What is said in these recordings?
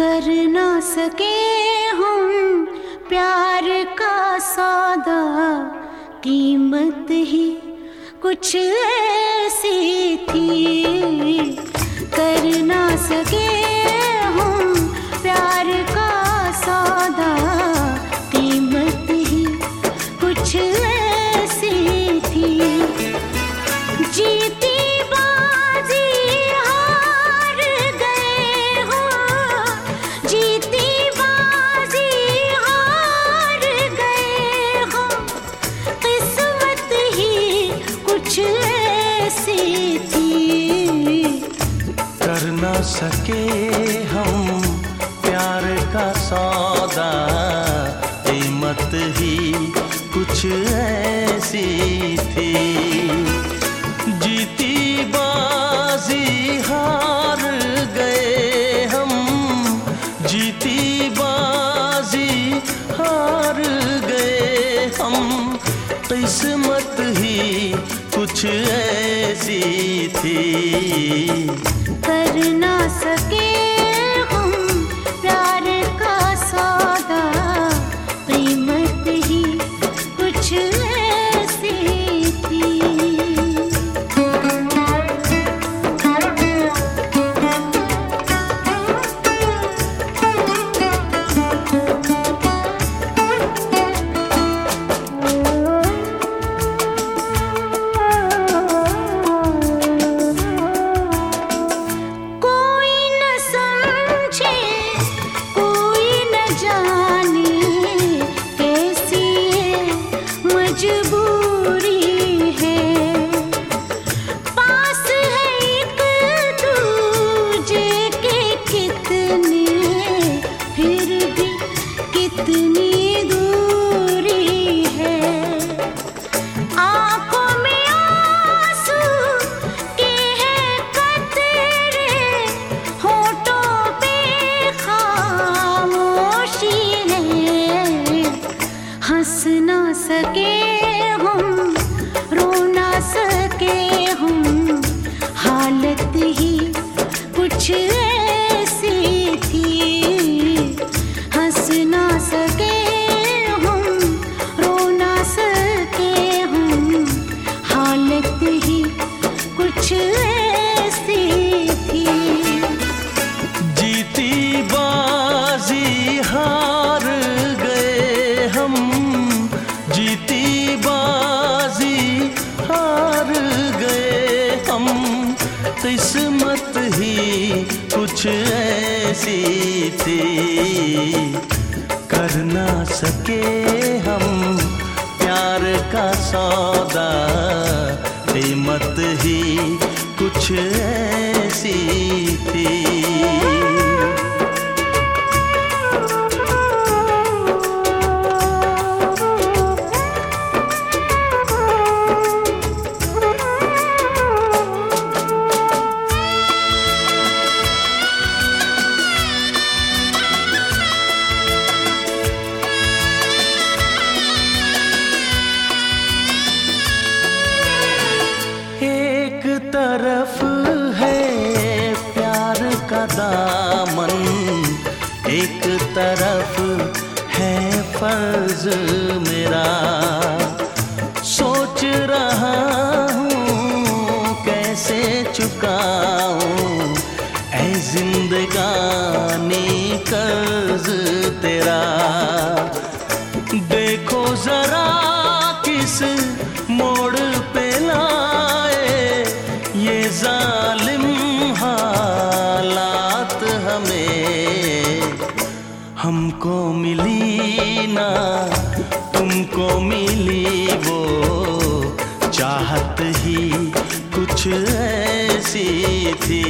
कर ना सके हम प्यार का सौदा। कीमत ही कुछ ऐसी थी। कर ना सके सके हम प्यार का सौदा। कीमत ही कुछ ऐसी थी। जीती बाजी हार गए हम। जीती बाजी हार गए हम। किस्मत ही कुछ ऐसी थी। ना सके। Mm-hmm. किस्मत ही कुछ ऐसी थी। कर ना सके हम प्यार का सौदा कीमत ही कुछ ऐसी थी। दामन एक तरफ़ है फ़र्ज़ मेरा। सोच रहा हूँ कैसे चुकाऊं, ऐ जिंदगानी कर्ज तेरा। देखो जरा किस मोड़ पे लाए ये जालिम तुमको मिली वो चाहत ही कुछ ऐसी थी।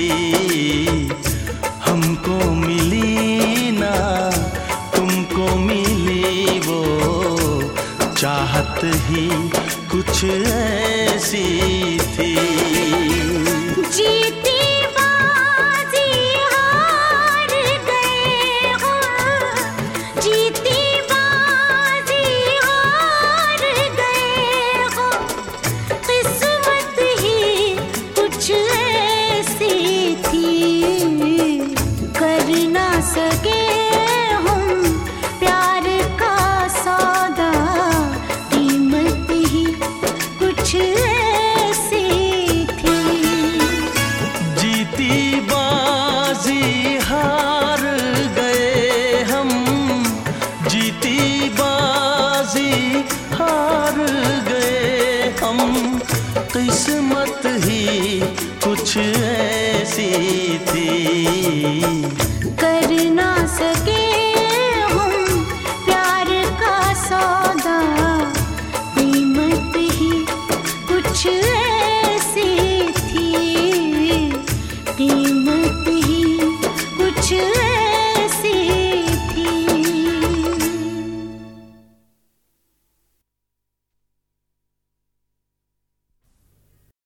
हमको मिली ना, तुमको मिली वो चाहत ही कुछ ऐसी थी। जीती कुछ ऐसी थी। जीती बाजी हार गए हम। जीती बाजी हार गए हम। किस्मत ही कुछ ऐसी थी। ऐसी थी कीमत ही कुछ